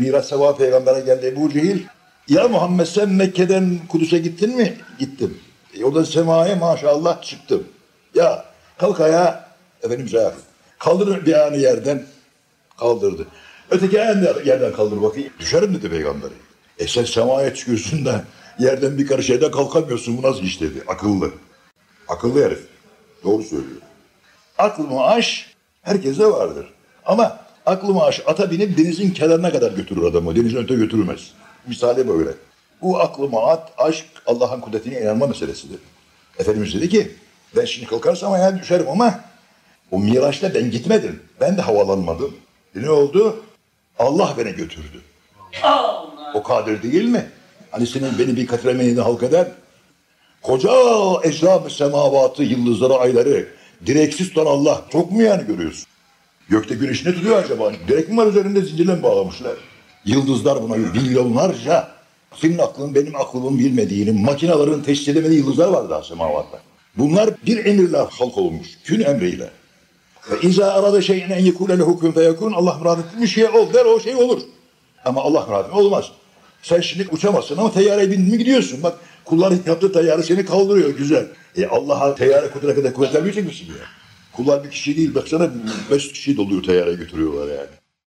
Miraç sabahı peygambere geldi Ebu Cehil. Ya Muhammed sen Mekke'den Kudüs'e gittin mi? Gittim. E, oradan semaya maşallah çıktım. Ya kalk ayağa Efendimiz ayağa. Kaldırın bir ayağını yerden. Kaldırdı. Öteki ayağını yerden kaldır bakayım. Düşerim dedi peygamberi. E sen semaya çıkıyorsun da yerden bir karış yerden kalkamıyorsun. Bu nasıl iş dedi. Akıllı. Akıllı herif. Doğru söylüyor. Aklımı aş herkese vardır. Ama aklımı aş ata binip denizin kenarına kadar götürür adamı. Denizin öte götürmez. Misali böyle. Bu aklıma at, aşk Allah'ın kudretine inanma meselesidir. Efendimiz dedi ki ben şimdi kalkarsam ayağa düşerim ama o Miraç'ta ben gitmedim. Ben de havalanmadım. E ne oldu? Allah beni götürdü. O kadir değil mi? Hani senin beni bir katremenini halk eder. Koca ecram semavatı, yıldızları, ayları direksiz tutan Allah. Çok mu yani görüyorsun? Gökte güneş ne tutuyor acaba? Direk mi var üzerinde zincirle mi bağlamışlar? Yıldızlar buna milyonlarca. Senin aklın benim aklımın bilmediğini, makinaların teşhis edemediği yıldızlar var daha semavatta. Bunlar bir emirle halk olmuş. Kün emriyle. Ve izâ arada şeyin en yekûle lehu kün feyekûn. Allah murad ettiği şey ol der o şey olur. Ama Allah murad olmaz. Sen şimdi uçamazsın ama teyyareye bindin mi gidiyorsun. Bak kulların yaptığı teyyare seni kaldırıyor güzel. E Allah'a teyyare kudrete kadar kuvvet vermeyecek misin ya? Kullar bir kişi değil. Baksana 500 kişiyi doluyor teyyareye götürüyorlar yani.